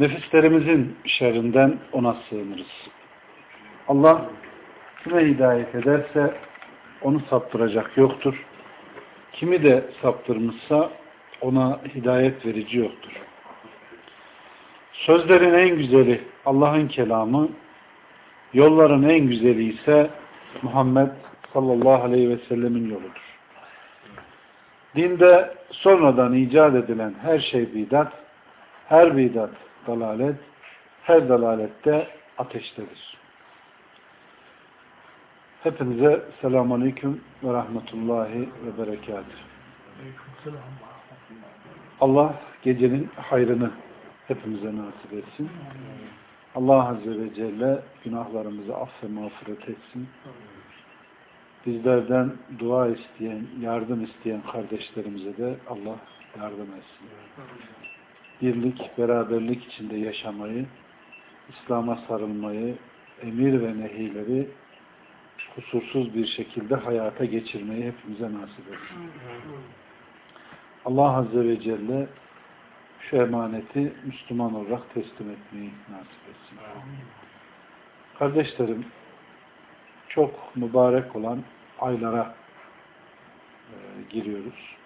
Nefislerimizin şerrinden ona sığınırız. Allah kime hidayet ederse onu saptıracak yoktur. Kimi de saptırmışsa ona hidayet verici yoktur. Sözlerin en güzeli Allah'ın kelamı, yolların en güzeli ise Muhammed sallallahu aleyhi ve sellemin yoludur. Dinde sonradan icat edilen her şey bidat, her bidat dalalet, her dalalette ateştedir. Hepinize selamun aleyküm ve rahmetullahi ve berekatuhu. Allah gecenin hayrını hepimize nasip etsin. Allah Azze ve Celle günahlarımızı aff ve mağfiret etsin. Bizlerden dua isteyen, yardım isteyen kardeşlerimize de Allah yardım etsin. Birlik, beraberlik içinde yaşamayı, İslam'a sarılmayı, emir ve nehileri kusursuz bir şekilde hayata geçirmeyi hepimize nasip etsin. Allah Azze ve Celle şu emaneti Müslüman olarak teslim etmeyi nasip etsin. Kardeşlerim, çok mübarek olan aylara e, giriyoruz.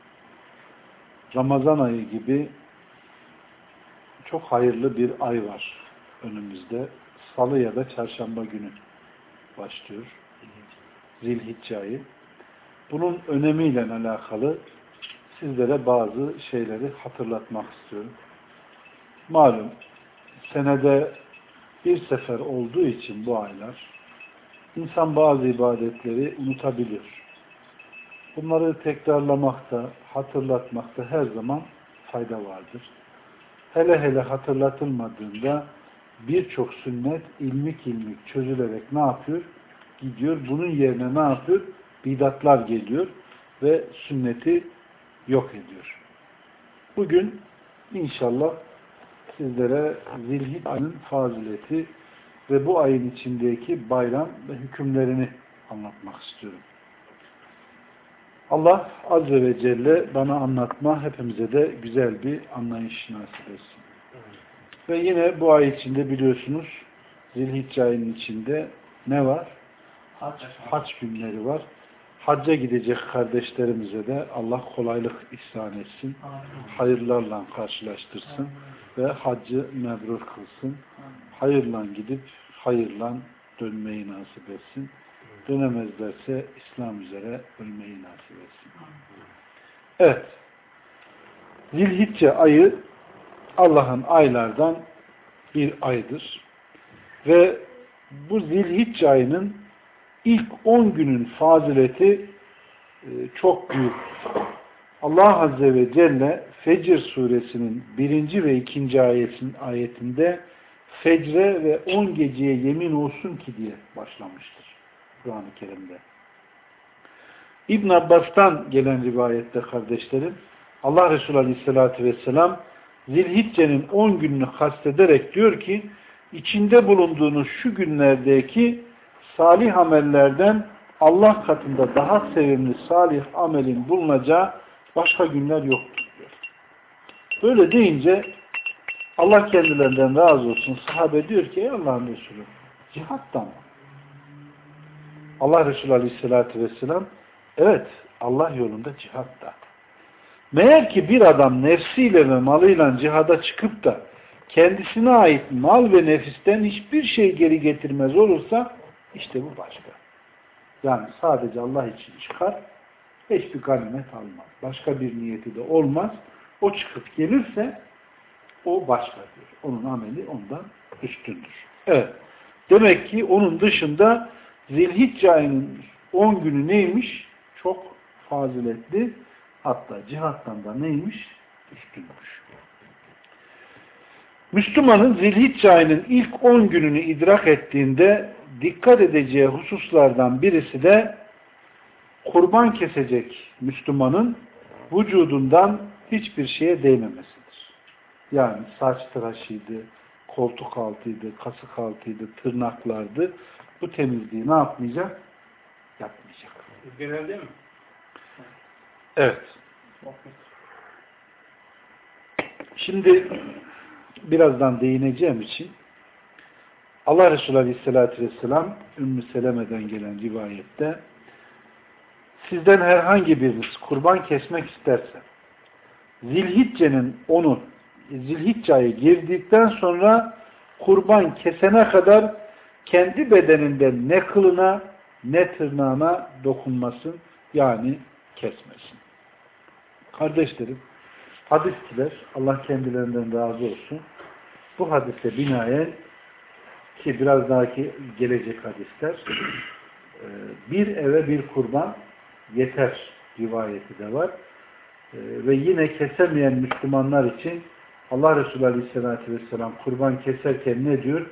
Ramazan ayı gibi çok hayırlı bir ay var önümüzde. Salı ya da çarşamba günü başlıyor. Zilhicce ayı. Bunun önemiyle alakalı sizlere bazı şeyleri hatırlatmak istiyorum. Malum senede bir sefer olduğu için bu aylar insan bazı ibadetleri unutabiliyor. Bunları tekrarlamakta, hatırlatmakta her zaman fayda vardır. Hele hele hatırlatılmadığında birçok sünnet ilmik ilmik çözülerek ne yapıyor? Gidiyor. Bunun yerine ne yapıyor? Bidatlar geliyor ve sünneti yok ediyor. Bugün inşallah sizlere Zilhid ayının fazileti ve bu ayın içindeki bayram ve hükümlerini anlatmak istiyorum. Allah Azze ve Celle bana anlatma hepimize de güzel bir anlayış nasip etsin. Ve yine bu ay içinde biliyorsunuz Zilhicce ayının içinde ne var? Hac, hac günleri var. Hacca gidecek kardeşlerimize de Allah kolaylık ihsan etsin. Hayırlarla karşılaştırsın. Ve haccı mebrur kılsın. Hayırla gidip hayırla dönmeyi nasip etsin. Dönemezlerse İslam üzere ölmeyi nasip etsin. Evet. Zilhicce ayı Allah'ın aylardan bir aydır. Ve bu Zilhicce ayının ilk 10 günün fazileti e, çok büyük. Allah Azze ve Celle Fecr suresinin birinci ve ikinci ayetin, ayetinde fecre ve on geceye yemin olsun ki diye başlamıştır. Kur'an-ı Kerim'de. İbn Abbas'tan gelen rivayette kardeşlerim Allah Resulü Aleyhisselatü Vesselam Zilhicce'nin 10 gününü kastederek diyor ki içinde bulunduğunuz şu günlerdeki salih amellerden Allah katında daha sevimli salih amelin bulunacağı başka günler yoktur diyor. Böyle deyince Allah kendilerinden razı olsun. Sahabe diyor ki ey Allah'ın Resulü cihattan mı? Allah Resulü Aleyhisselatü Vesselam evet Allah yolunda cihatta. Meğer ki bir adam nefsiyle ve malıyla cihada çıkıp da kendisine ait mal ve nefisten hiçbir şey geri getirmez olursa işte bu başka. Yani sadece Allah için çıkar, hiçbir ganimet almaz. Başka bir niyeti de olmaz. O çıkıp gelirse o başkadır. Onun ameli ondan üstündür. Evet. Demek ki onun dışında Zilhicce ayının 10 günü neymiş? Çok faziletli. Hatta cihattan da neymiş? Üstünmüş. Müslümanın Zilhicce ayının ilk 10 gününü idrak ettiğinde dikkat edeceği hususlardan birisi de kurban kesecek Müslümanın vücudundan hiçbir şeye değmemesidir. Yani saç tıraşıydı, koltuk altıydı, kasık altıydı, tırnaklardı. Bu temizliği ne yapmayacak? Yapmayacak. Genelde mi? Evet. Şimdi birazdan değineceğim için Allah Resulü Aleyhisselatü Vesselam Ümmü Seleme'den gelen rivayette sizden herhangi biriniz kurban kesmek isterse Zilhicce'nin onu Zilhicce ayı girdikten sonra kurban kesene kadar kendi bedeninden ne kılına ne tırnağına dokunmasın yani kesmesin. Kardeşlerim hadisçiler Allah kendilerinden razı olsun bu hadise binaen ki biraz daha ki gelecek hadisler e, bir eve bir kurban yeter rivayeti de var. E, ve yine kesemeyen Müslümanlar için Allah Resulü Aleyhisselatü Vesselam kurban keserken ne diyor?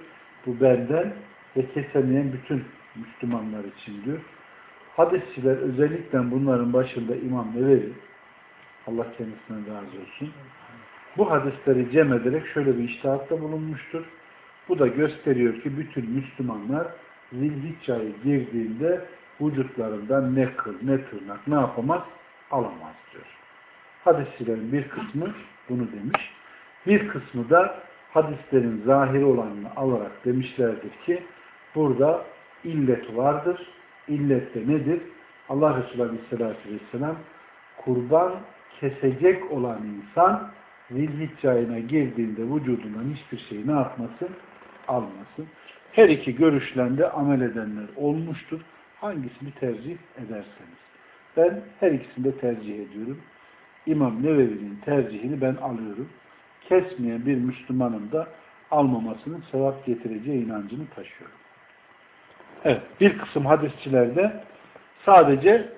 Bu benden ve kesemeyen bütün Müslümanlar için diyor. Hadisçiler özellikle bunların başında İmam Nevevi Allah kendisinden razı olsun. Bu hadisleri cem ederek şöyle bir iştahatta bulunmuştur. Bu da gösteriyor ki bütün Müslümanlar zilhicce girdiğinde vücutlarından ne kıl ne tırnak ne yapamaz alamaz diyor. Hadisçilerin bir kısmı bunu demiş. Bir kısmı da hadislerin zahiri olanını alarak demişlerdir ki burada illet vardır. İllet de nedir? Allah Resulü Aleyhisselatü Vesselam kurban kesecek olan insan zilhicce ayına girdiğinde vücudundan hiçbir şey ne yapmasın? Almasın. Her iki görüşlerinde amel edenler olmuştur. Hangisini tercih ederseniz. Ben her ikisini de tercih ediyorum. İmam Nevevi'nin tercihini ben alıyorum. Kesmeyen bir Müslümanın da almamasının sevap getireceği inancını taşıyorum. Evet, bir kısım hadisçilerde sadece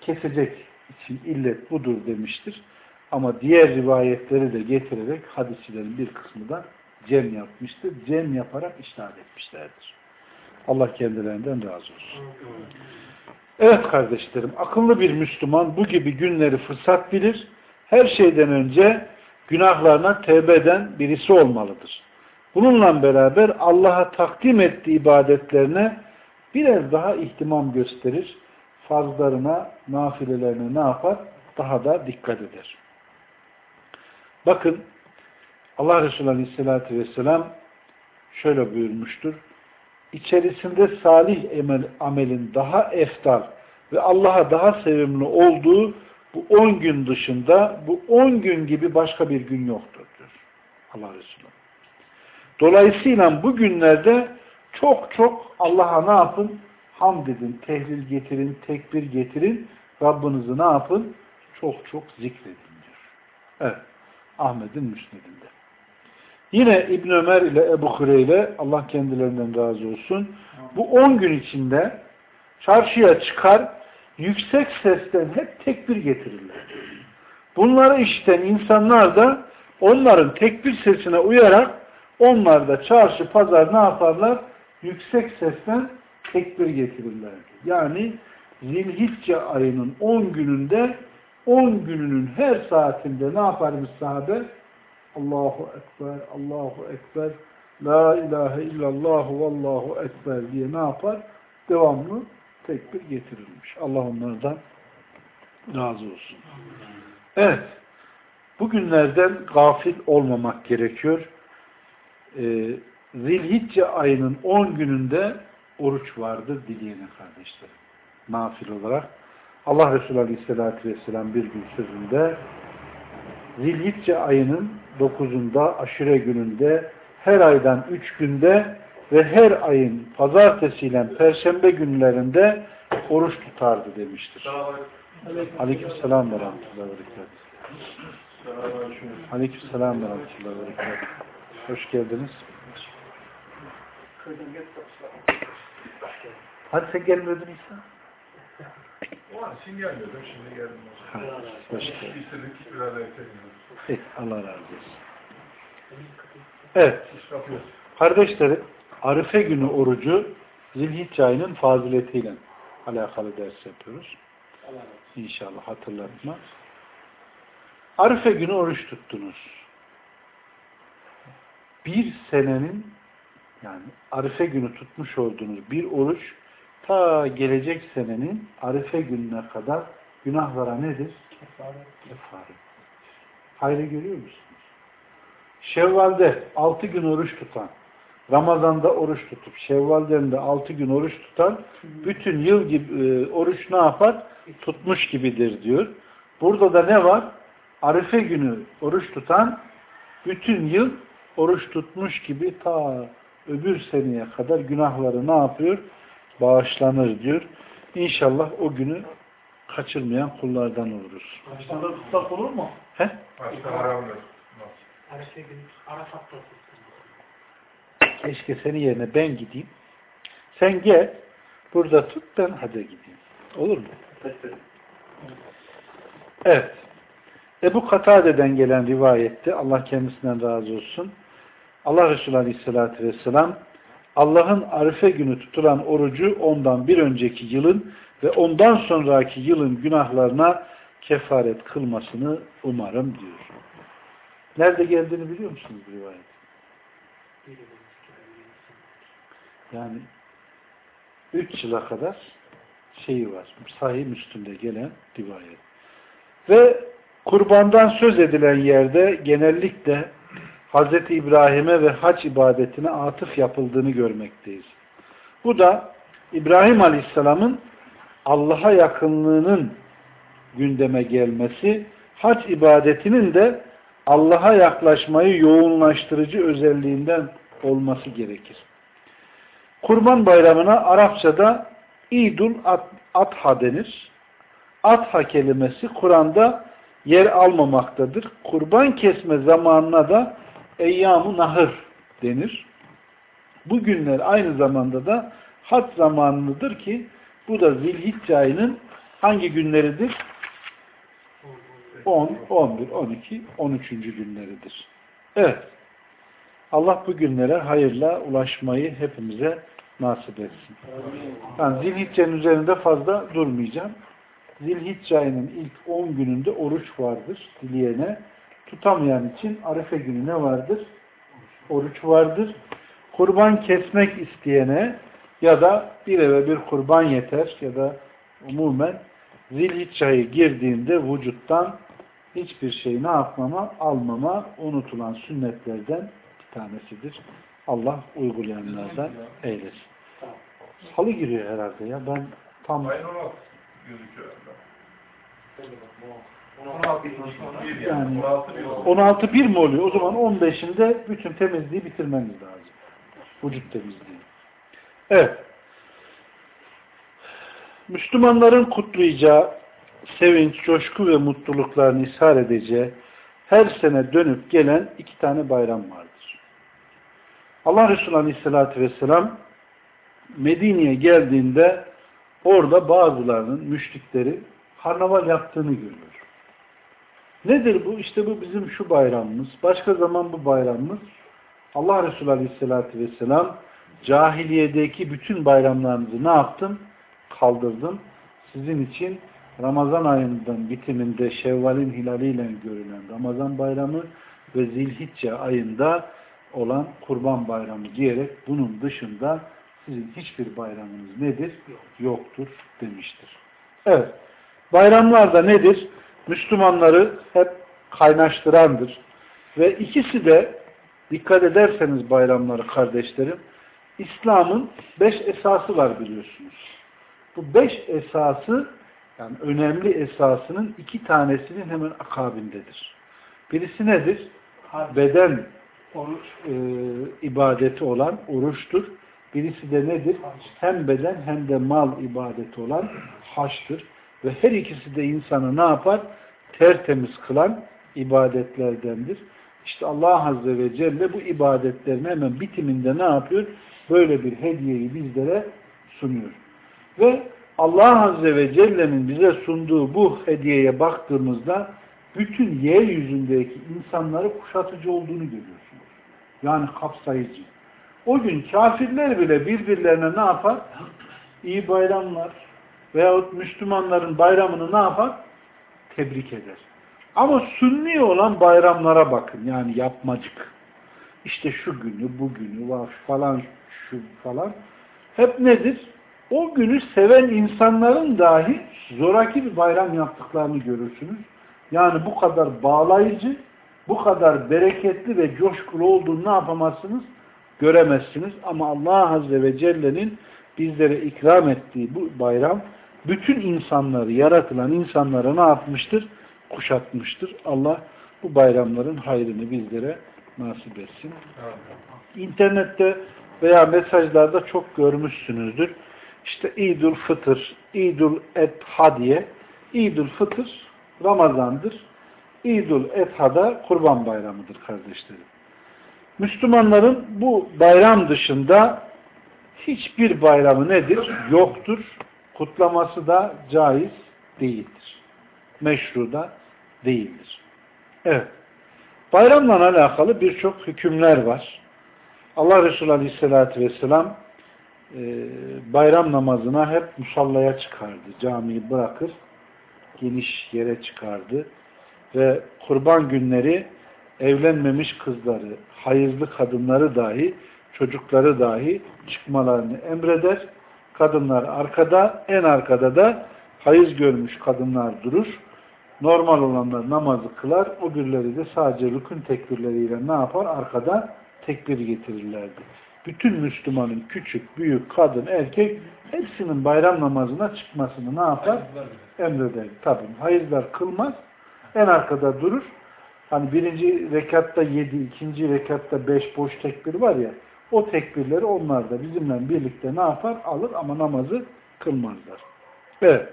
kesecek için illet budur demiştir. Ama diğer rivayetleri de getirerek hadisçilerin bir kısmı da cem yapmıştır. Cem yaparak iştahat etmişlerdir. Allah kendilerinden razı olsun. Evet kardeşlerim, akıllı bir Müslüman bu gibi günleri fırsat bilir. Her şeyden önce günahlarına tevbe eden birisi olmalıdır. Bununla beraber Allah'a takdim ettiği ibadetlerine biraz daha ihtimam gösterir. Fazlarına, nafilelerine ne yapar? Daha da dikkat eder. Bakın Allah Resulü Aleyhisselatü Vesselam şöyle buyurmuştur. İçerisinde salih emel, amelin daha eftal ve Allah'a daha sevimli olduğu bu on gün dışında bu on gün gibi başka bir gün yoktur diyor Allah Resulü. Dolayısıyla bu günlerde çok çok Allah'a ne yapın? Hamd edin, tehlil getirin, tekbir getirin. Rabbinizi ne yapın? Çok çok zikredin diyor. Evet. Ahmet'in müsnedinde. Yine İbn Ömer ile Ebu Hureyre Allah kendilerinden razı olsun. Bu on gün içinde çarşıya çıkar yüksek sesten hep tekbir getirirler. Bunları işiten insanlar da onların tekbir sesine uyarak onlar da çarşı pazar ne yaparlar? Yüksek sesten tekbir getirirler. Yani Zilhicce ayının 10 gününde 10 gününün her saatinde ne yaparmış sahabe? Allahu Ekber, Allahu Ekber, La ilahe illallah vallahu ekber diye ne yapar? Devamlı tekbir getirilmiş. Allah onlardan razı olsun. Evet. Bugünlerden gafil olmamak gerekiyor. Ee, Zilhicce ayının 10 gününde oruç vardır dileyene kardeşlerim. Nafil olarak. Allah Resulü Aleyhisselatü Vesselam bir gün sözünde Zilhicce ayının 9'unda aşure gününde her aydan 3 günde ve her ayın pazartesiyle perşembe günlerinde oruç tutardı demiştir. Aleyküm selam ve rahmetullahi ve Aleyküm selam ve rahmetullahi ve Hoş geldiniz. Hadi sen gelmiyordun İsa. O an için gelmiyordum, şimdi geldim. Ha, hoş geldin. İstedik, etmiyoruz. Allah razı olsun. Evet, kardeşlerim, Arife günü orucu Zilhicce ayının faziletiyle alakalı ders yapıyoruz. İnşallah hatırlatma. Arife günü oruç tuttunuz. Bir senenin yani Arife günü tutmuş olduğunuz bir oruç ta gelecek senenin Arife gününe kadar günahlara nedir? Kefaret. Kefaret. Hayrı görüyor musunuz? Şevval'de 6 gün oruç tutan, Ramazan'da oruç tutup, Şevval'den de 6 gün oruç tutan, bütün yıl gibi e, oruç ne yapar? Tutmuş gibidir diyor. Burada da ne var? Arife günü oruç tutan, bütün yıl oruç tutmuş gibi ta öbür seneye kadar günahları ne yapıyor? Bağışlanır diyor. İnşallah o günü kaçırmayan kullardan oluruz. Başlarda tutsak olur mu? He? Başka haramdır. Günü Arafat'ta. Keşke senin yerine ben gideyim. Sen gel. Burada tut ben hadi gideyim. Olur mu? Evet. Ebu Katade'den gelen rivayette Allah kendisinden razı olsun. Allah Resulü Aleyhisselatü Vesselam Allah'ın Arife günü tutulan orucu ondan bir önceki yılın ve ondan sonraki yılın günahlarına kefaret kılmasını umarım diyor. Nerede geldiğini biliyor musunuz bu rivayet? Yani üç yıla kadar şeyi var. Sahih Müslüm'de gelen rivayet. Ve kurbandan söz edilen yerde genellikle Hz. İbrahim'e ve hac ibadetine atıf yapıldığını görmekteyiz. Bu da İbrahim Aleyhisselam'ın Allah'a yakınlığının gündeme gelmesi, hac ibadetinin de Allah'a yaklaşmayı yoğunlaştırıcı özelliğinden olması gerekir. Kurban bayramına Arapçada İdul Adha denir. Adha kelimesi Kur'an'da yer almamaktadır. Kurban kesme zamanına da Eyyam-ı Nahır denir. Bu günler aynı zamanda da hac zamanıdır ki bu da Zilhicce ayının hangi günleridir? 10, 11, 12, 13. günleridir. Evet. Allah bu günlere hayırla ulaşmayı hepimize nasip etsin. Yani Zilhicce'nin üzerinde fazla durmayacağım. Zilhicce ayının ilk 10 gününde oruç vardır dileyene. Tutamayan için Arife günü ne vardır? Oruç vardır. Kurban kesmek isteyene ya da bir eve bir kurban yeter ya da umumen Zilhicce ayı girdiğinde vücuttan hiçbir şey ne yapmama, almama unutulan sünnetlerden bir tanesidir. Allah uygulayanlardan eylesin. Salı giriyor herhalde ya. Ben tam Ayın 16 gözüküyor. Yani- yani. 16 bir oldu. 16 bir mi oluyor? O zaman 15'inde bütün temizliği bitirmeniz lazım. Vücut temizliği. Evet. Müslümanların kutlayacağı sevinç, coşku ve mutluluklarını ishar edeceği her sene dönüp gelen iki tane bayram vardır. Allah Resulü Aleyhisselatü Vesselam Medine'ye geldiğinde orada bazılarının müşrikleri karnaval yaptığını görüyor. Nedir bu? İşte bu bizim şu bayramımız. Başka zaman bu bayramımız. Allah Resulü Aleyhisselatü Vesselam cahiliyedeki bütün bayramlarınızı ne yaptım? Kaldırdım. Sizin için Ramazan ayından bitiminde Şevval'in hilaliyle görülen Ramazan bayramı ve Zilhicce ayında olan Kurban bayramı diyerek bunun dışında sizin hiçbir bayramınız nedir? Yoktur demiştir. Evet. Bayramlar da nedir? Müslümanları hep kaynaştırandır. Ve ikisi de dikkat ederseniz bayramları kardeşlerim, İslam'ın beş esası var biliyorsunuz. Bu beş esası yani önemli esasının iki tanesinin hemen akabindedir. Birisi nedir? Beden oruç e, ibadeti olan oruçtur. Birisi de nedir? Hem beden hem de mal ibadeti olan haçtır. Ve her ikisi de insanı ne yapar? Tertemiz kılan ibadetlerdendir. İşte Allah Azze ve Celle bu ibadetlerin hemen bitiminde ne yapıyor? Böyle bir hediyeyi bizlere sunuyor. Ve Allah Azze ve Celle'nin bize sunduğu bu hediyeye baktığımızda bütün yeryüzündeki insanları kuşatıcı olduğunu görüyorsunuz. Yani kapsayıcı. O gün kafirler bile birbirlerine ne yapar? İyi bayramlar veyahut Müslümanların bayramını ne yapar? Tebrik eder. Ama sünni olan bayramlara bakın. Yani yapmacık. İşte şu günü, bu günü var falan, şu falan. Hep nedir? O günü seven insanların dahi zoraki bir bayram yaptıklarını görürsünüz. Yani bu kadar bağlayıcı, bu kadar bereketli ve coşkulu olduğunu ne yapamazsınız? Göremezsiniz. Ama Allah Azze ve Celle'nin bizlere ikram ettiği bu bayram bütün insanları, yaratılan insanlara ne yapmıştır? Kuşatmıştır. Allah bu bayramların hayrını bizlere nasip etsin. İnternette veya mesajlarda çok görmüşsünüzdür. İşte İdül Fıtır, İdül Etha diye. İdül Fıtır Ramazan'dır. İdül Etha da Kurban Bayramı'dır kardeşlerim. Müslümanların bu bayram dışında hiçbir bayramı nedir? Yoktur. Kutlaması da caiz değildir. Meşru da değildir. Evet. Bayramla alakalı birçok hükümler var. Allah Resulü Aleyhisselatü Vesselam e, bayram namazına hep musallaya çıkardı. Camiyi bırakır, geniş yere çıkardı. Ve kurban günleri evlenmemiş kızları, hayırlı kadınları dahi, çocukları dahi çıkmalarını emreder. Kadınlar arkada, en arkada da hayız görmüş kadınlar durur. Normal olanlar namazı kılar, o birileri de sadece rükün tekbirleriyle ne yapar? Arkada tekbir getirirlerdi. Bütün Müslümanın küçük, büyük, kadın, erkek hepsinin bayram namazına çıkmasını ne yapar? Emreder. Tabi hayızlar kılmaz. En arkada durur. Hani birinci rekatta yedi, ikinci rekatta beş boş tekbir var ya o tekbirleri onlar da bizimle birlikte ne yapar? Alır ama namazı kılmazlar. Evet.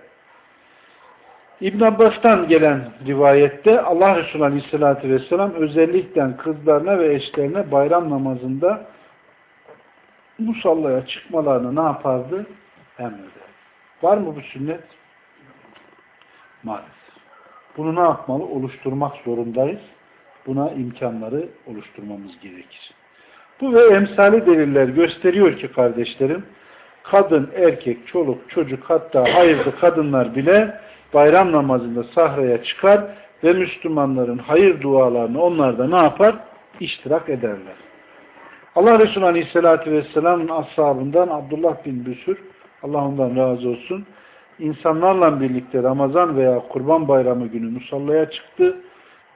İbn Abbas'tan gelen rivayette Allah Resulü Aleyhisselatü Vesselam özellikle kızlarına ve eşlerine bayram namazında musallaya çıkmalarını ne yapardı? Emreder. Var mı bu sünnet? Maalesef. Bunu ne yapmalı? Oluşturmak zorundayız. Buna imkanları oluşturmamız gerekir. Bu ve emsali deliller gösteriyor ki kardeşlerim, kadın, erkek, çoluk, çocuk hatta hayırlı kadınlar bile bayram namazında sahraya çıkar ve Müslümanların hayır dualarını onlar da ne yapar? İştirak ederler. Allah Resulü Aleyhisselatü Vesselam'ın ashabından Abdullah bin Büsür, Allah ondan razı olsun, insanlarla birlikte Ramazan veya Kurban Bayramı günü musallaya çıktı.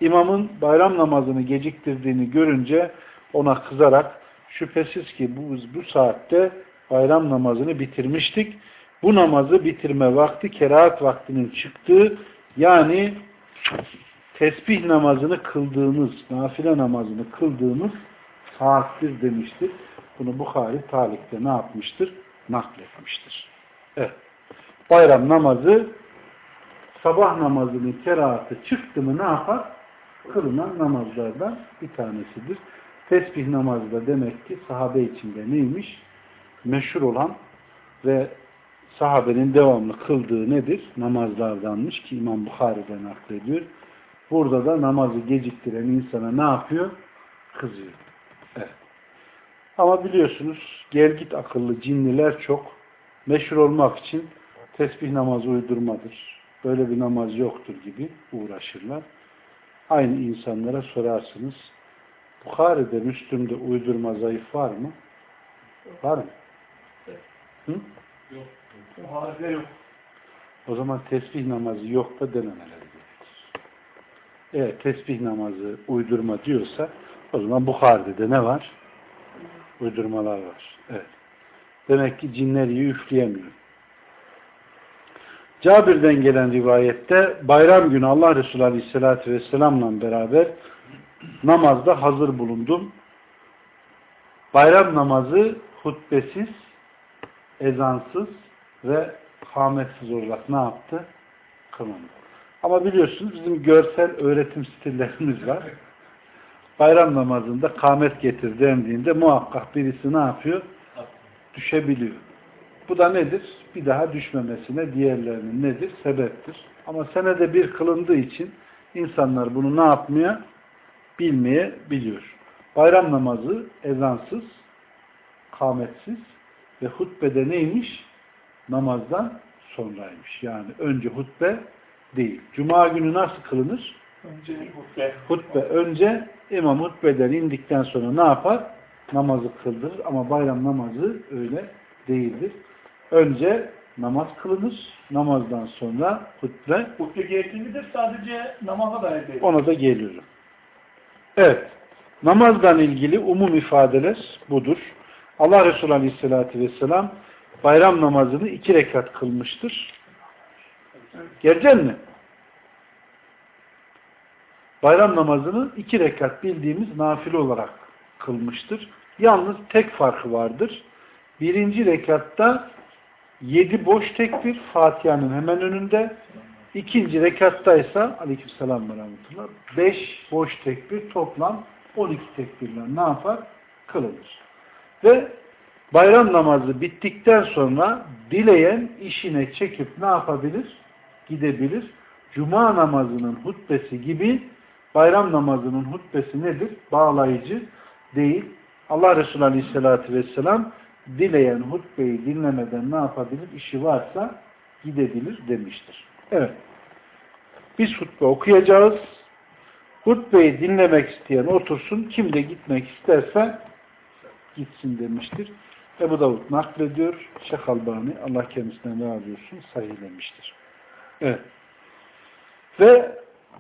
İmamın bayram namazını geciktirdiğini görünce ona kızarak şüphesiz ki bu, bu saatte bayram namazını bitirmiştik. Bu namazı bitirme vakti kerahat vaktinin çıktığı yani tesbih namazını kıldığımız, nafile namazını kıldığımız saattir demiştir. Bunu Bukhari talikte ne yapmıştır? Nakletmiştir. Evet. Bayram namazı sabah namazının kerahatı çıktı mı ne yapar? Kılınan namazlardan bir tanesidir. Tesbih namazı da demek ki sahabe içinde neymiş? Meşhur olan ve sahabenin devamlı kıldığı nedir? Namazlardanmış ki İmam Bukhari'den naklediyor. Burada da namazı geciktiren insana ne yapıyor? Kızıyor. Evet. Ama biliyorsunuz gelgit akıllı cinliler çok meşhur olmak için tesbih namazı uydurmadır. Böyle bir namaz yoktur gibi uğraşırlar. Aynı insanlara sorarsınız. Bukhari'de, Müslüm'de uydurma zayıf var mı? Var mı? Hı? Yok. Buhari'de yok. O zaman tesbih namazı yok da dememeleri gerekir. Eğer tesbih namazı uydurma diyorsa o zaman Bukhari'de de ne var? Uydurmalar var. Evet. Demek ki cinler iyi üfleyemiyor. Cabir'den gelen rivayette bayram günü Allah Resulü Aleyhisselatü Vesselam'la beraber namazda hazır bulundum. Bayram namazı hutbesiz, ezansız ve kametsiz olarak ne yaptı? Kılındı. Ama biliyorsunuz bizim görsel öğretim stillerimiz var. Bayram namazında kamet getir dendiğinde muhakkak birisi ne yapıyor? Düşebiliyor. Bu da nedir? Bir daha düşmemesine diğerlerinin nedir? Sebeptir. Ama senede bir kılındığı için insanlar bunu ne yapmıyor? Bilmeye biliyor. Bayram namazı ezansız, kametsiz ve hutbede neymiş? Namazdan sonraymış. Yani önce hutbe değil. Cuma günü nasıl kılınır? Önce hutbe. Hutbe önce imam hutbeden indikten sonra ne yapar? Namazı kıldırır ama bayram namazı öyle değildir. Önce namaz kılınır. Namazdan sonra hutbe Hutbe gerekli midir? Sadece namaza dair değil. ona da geliyorum. Evet. Namazdan ilgili umum ifadeler budur. Allah Resulü Aleyhisselatü Vesselam bayram namazını iki rekat kılmıştır. Gelecek mi? Bayram namazını iki rekat bildiğimiz nafile olarak kılmıştır. Yalnız tek farkı vardır. Birinci rekatta yedi boş tekbir Fatiha'nın hemen önünde. İkinci rekatta ise aleykümselam ve rahmetullah beş boş tekbir toplam 12 tekbirler ne yapar? Kılınır. Ve bayram namazı bittikten sonra dileyen işine çekip ne yapabilir? Gidebilir. Cuma namazının hutbesi gibi bayram namazının hutbesi nedir? Bağlayıcı değil. Allah Resulü Aleyhisselatü Vesselam dileyen hutbeyi dinlemeden ne yapabilir? İşi varsa gidebilir demiştir. Evet. Biz hutbe okuyacağız. Hutbeyi dinlemek isteyen otursun. Kim de gitmek isterse gitsin demiştir. Ebu Davud naklediyor. Şeyh Albani Allah kendisinden razı olsun sahihlemiştir. Evet. Ve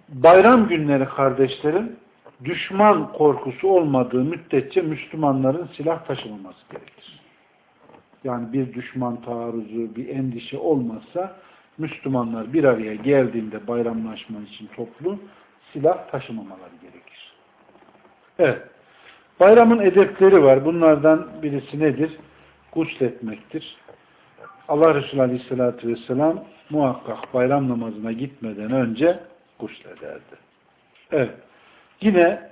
bayram günleri kardeşlerim düşman korkusu olmadığı müddetçe Müslümanların silah taşımaması gerekir. Yani bir düşman taarruzu, bir endişe olmazsa Müslümanlar bir araya geldiğinde bayramlaşma için toplu silah taşımamaları gerekir. Evet. Bayramın edepleri var. Bunlardan birisi nedir? Gusletmektir. Allah Resulü Aleyhisselatü Vesselam muhakkak bayram namazına gitmeden önce guslederdi. Evet. Yine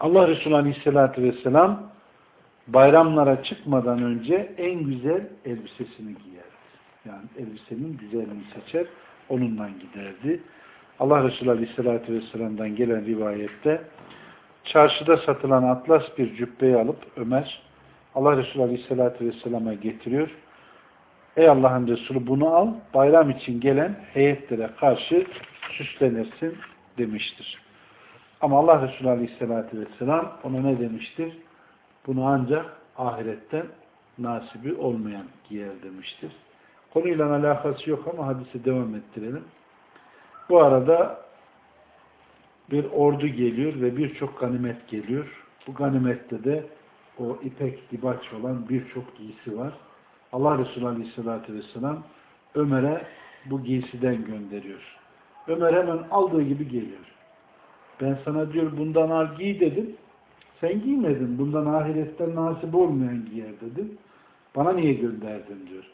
Allah Resulü Aleyhisselatü Vesselam bayramlara çıkmadan önce en güzel elbisesini giyerdi. Yani elbisenin güzelini seçer, onunla giderdi. Allah Resulü Aleyhisselatü Vesselam'dan gelen rivayette çarşıda satılan atlas bir cübbeyi alıp Ömer Allah Resulü Aleyhisselatü Vesselam'a getiriyor. Ey Allah'ın Resulü bunu al, bayram için gelen heyetlere karşı süslenirsin demiştir. Ama Allah Resulü Aleyhisselatü Vesselam ona ne demiştir? Bunu ancak ahiretten nasibi olmayan giyer demiştir. Konuyla alakası yok ama hadise devam ettirelim. Bu arada bir ordu geliyor ve birçok ganimet geliyor. Bu ganimette de o ipek dibaç olan birçok giysi var. Allah Resulü Aleyhisselatü Vesselam Ömer'e bu giysiden gönderiyor. Ömer hemen aldığı gibi geliyor. Ben sana diyor bundan al giy dedim. Sen giymedin. Bundan ahiretten nasip olmayan giyer dedim. Bana niye gönderdin diyor.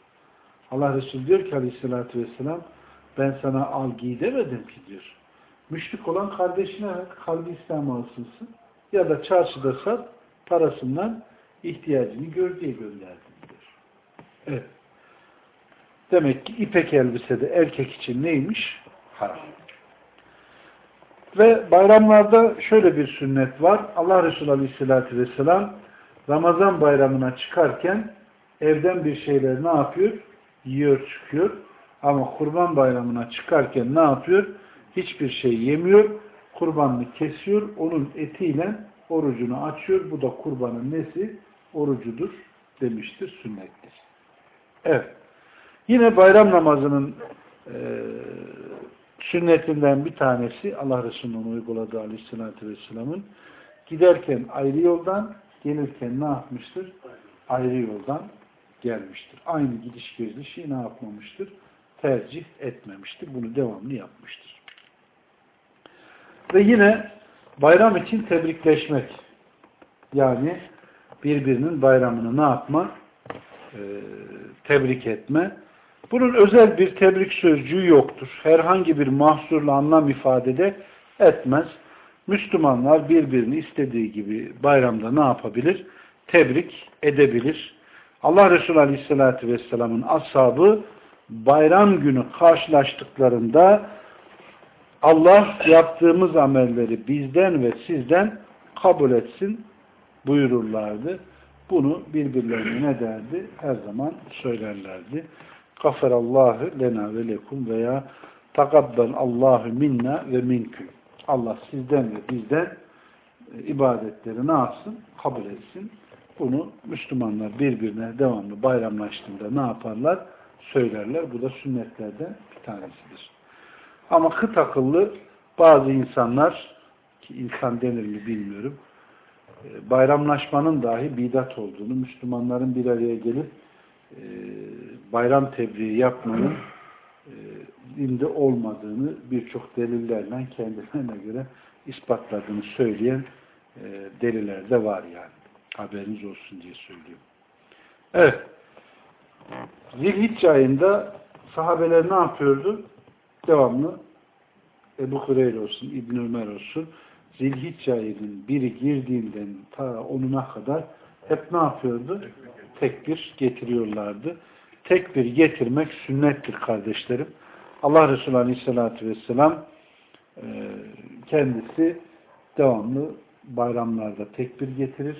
Allah Resulü diyor ki aleyhissalatü vesselam ben sana al giy demedim ki diyor. Müşrik olan kardeşine kalbi İslam'a alsınsın ya da çarşıda sat parasından ihtiyacını gör diye gönderdim diyor. Evet. Demek ki ipek elbisede erkek için neymiş? Haram. Ve bayramlarda şöyle bir sünnet var. Allah Resulü Aleyhisselatü Vesselam Ramazan bayramına çıkarken evden bir şeyler ne yapıyor? Yiyor çıkıyor. Ama kurban bayramına çıkarken ne yapıyor? Hiçbir şey yemiyor. Kurbanını kesiyor. Onun etiyle orucunu açıyor. Bu da kurbanın nesi? Orucudur demiştir. Sünnettir. Evet. Yine bayram namazının e, sünnetinden bir tanesi Allah Resulü'nün uyguladığı aleyhissalatü vesselamın giderken ayrı yoldan gelirken ne yapmıştır? Ayrı yoldan gelmiştir. Aynı gidiş gelişi ne yapmamıştır? Tercih etmemiştir. Bunu devamlı yapmıştır. Ve yine bayram için tebrikleşmek. Yani birbirinin bayramını ne yapma? Ee, tebrik etme. Bunun özel bir tebrik sözcüğü yoktur. Herhangi bir mahsurla anlam ifadede etmez. Müslümanlar birbirini istediği gibi bayramda ne yapabilir? Tebrik edebilir. Allah Resulü Aleyhisselatü Vesselam'ın ashabı bayram günü karşılaştıklarında Allah yaptığımız amelleri bizden ve sizden kabul etsin buyururlardı. Bunu birbirlerine ne derdi? Her zaman söylerlerdi. Gaferallahu lena ve lekum veya takabbel Allahu minna ve minküm. Allah sizden ve bizden ibadetleri ne yapsın? Kabul etsin. Bunu Müslümanlar birbirine devamlı bayramlaştığında ne yaparlar? Söylerler. Bu da sünnetlerden bir tanesidir. Ama kıt akıllı bazı insanlar belki insan denir mi bilmiyorum. E, bayramlaşmanın dahi bidat olduğunu, Müslümanların bir araya gelip e, bayram tebriği yapmanın e, dinde olmadığını birçok delillerle kendilerine göre ispatladığını söyleyen e, deliller de var yani. Haberiniz olsun diye söylüyorum. Evet. Zilhicce ayında sahabeler ne yapıyordu? Devamlı Ebu Hureyre olsun, İbn Ömer olsun Zilhicce ayının biri girdiğinden ta onuna kadar hep ne yapıyordu? Tekbir getiriyorlardı. Tekbir getirmek sünnettir kardeşlerim. Allah Resulü Aleyhisselatü Vesselam e, kendisi devamlı bayramlarda tekbir getirir.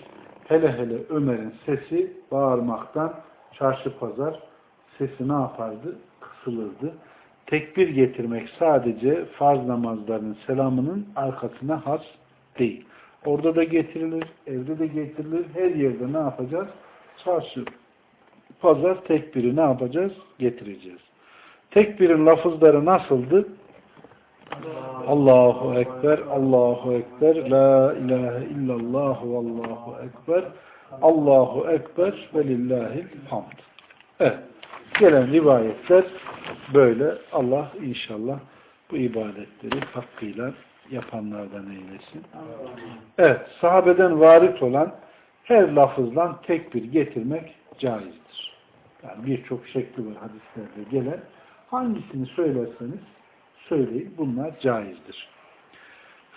Hele hele Ömer'in sesi bağırmaktan çarşı pazar sesi ne yapardı? Kısılırdı. Tekbir getirmek sadece farz namazlarının selamının arkasına has değil. Orada da getirilir, evde de getirilir. Her yerde ne yapacağız? Çarşı, pazar tekbiri ne yapacağız? Getireceğiz. Tekbirin lafızları nasıldı? Allahu Ekber, Allahu Ekber, La ilahe illallah Allahu Ekber, Allahu Ekber ve lillahil hamd. Evet. Gelen rivayetler böyle. Allah inşallah bu ibadetleri hakkıyla yapanlardan eylesin. Evet. Sahabeden varit olan her lafızdan tekbir getirmek caizdir. Yani birçok şekli var hadislerde gelen. Hangisini söylerseniz söyleyin. Bunlar caizdir.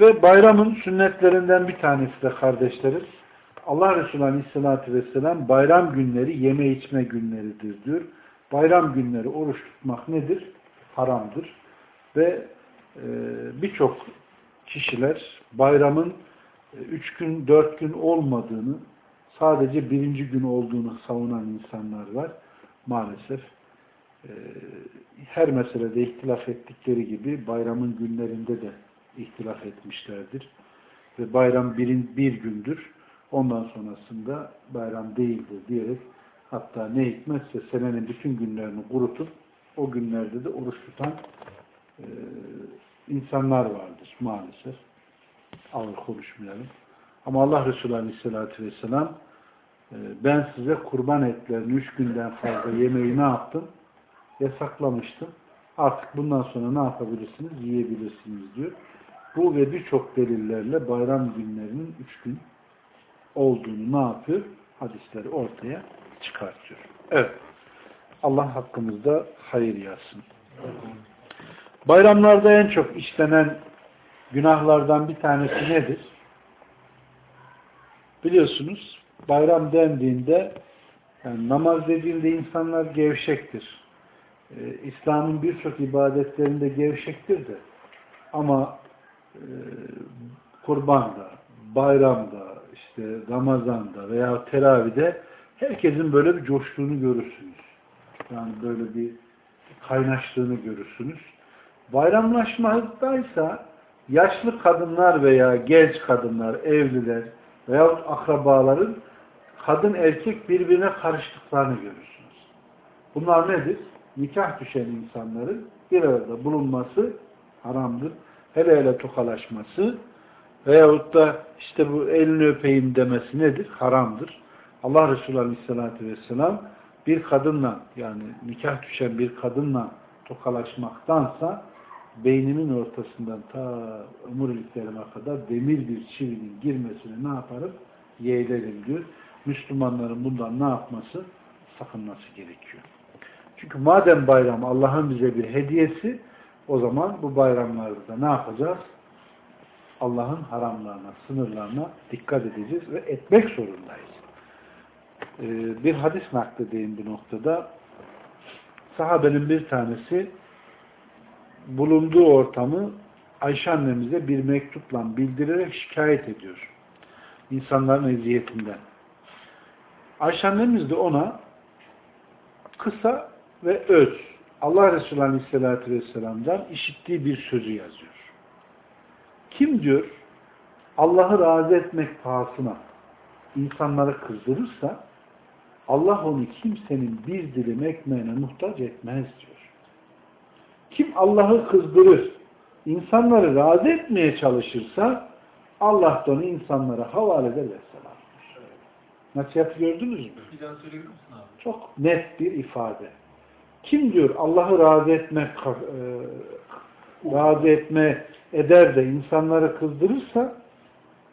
Ve bayramın sünnetlerinden bir tanesi de kardeşlerim. Allah Resulü Aleyhisselatü Vesselam bayram günleri yeme içme günleridir diyor. Bayram günleri oruç tutmak nedir? Haramdır. Ve e, birçok kişiler bayramın e, üç gün, dört gün olmadığını, sadece birinci gün olduğunu savunan insanlar var. Maalesef her meselede ihtilaf ettikleri gibi bayramın günlerinde de ihtilaf etmişlerdir. Ve bayram birin, bir gündür. Ondan sonrasında bayram değildir diyerek hatta ne hikmetse senenin bütün günlerini kurutup o günlerde de oruç tutan e, insanlar vardır maalesef. Ağır konuşmayalım. Ama Allah Resulü Aleyhisselatü Vesselam e, ben size kurban etlerini üç günden fazla yemeği ne yaptım? Yasaklamıştım. Artık bundan sonra ne yapabilirsiniz? Yiyebilirsiniz diyor. Bu ve birçok delillerle bayram günlerinin üç gün olduğunu ne yapıyor? Hadisleri ortaya çıkartıyor. Evet. Allah hakkımızda hayır yazsın. Bayramlarda en çok işlenen günahlardan bir tanesi nedir? Biliyorsunuz bayram dendiğinde yani namaz dediğinde insanlar gevşektir. Ee, İslam'ın birçok ibadetlerinde gevşektir de ama e, kurbanda, bayramda, işte Ramazan'da veya teravide herkesin böyle bir coştuğunu görürsünüz. Yani böyle bir kaynaştığını görürsünüz. Bayramlaşmadaysa yaşlı kadınlar veya genç kadınlar, evliler veya akrabaların kadın erkek birbirine karıştıklarını görürsünüz. Bunlar nedir? Nikah düşen insanların bir arada bulunması haramdır. Hele hele tokalaşması veyahut da işte bu elini öpeyim demesi nedir? Haramdır. Allah Resulü Aleyhisselatü Vesselam bir kadınla yani nikah düşen bir kadınla tokalaşmaktansa beynimin ortasından ta omuriliklerime kadar demir bir çivinin girmesini ne yaparım? Yeğlerim diyor. Müslümanların bundan ne yapması? Sakınması gerekiyor. Çünkü madem bayram Allah'ın bize bir hediyesi o zaman bu bayramlarda ne yapacağız? Allah'ın haramlarına, sınırlarına dikkat edeceğiz ve etmek zorundayız. Ee, bir hadis nakledeyim bu noktada. Sahabenin bir tanesi bulunduğu ortamı Ayşe annemize bir mektupla bildirerek şikayet ediyor. İnsanların eziyetinden. Ayşe annemiz de ona kısa ve öz Allah Resulü Aleyhisselatü Vesselam'dan işittiği bir sözü yazıyor. Kim diyor Allah'ı razı etmek pahasına insanları kızdırırsa Allah onu kimsenin bir dilim ekmeğine muhtaç etmez diyor. Kim Allah'ı kızdırır, insanları razı etmeye çalışırsa Allah da onu insanlara havale eder ve selam. Nasihatı gördünüz mü? Bir daha söyleyebilir misin abi? Çok net bir ifade. Kim diyor Allah'ı razı etme, e, razı etme eder de insanları kızdırırsa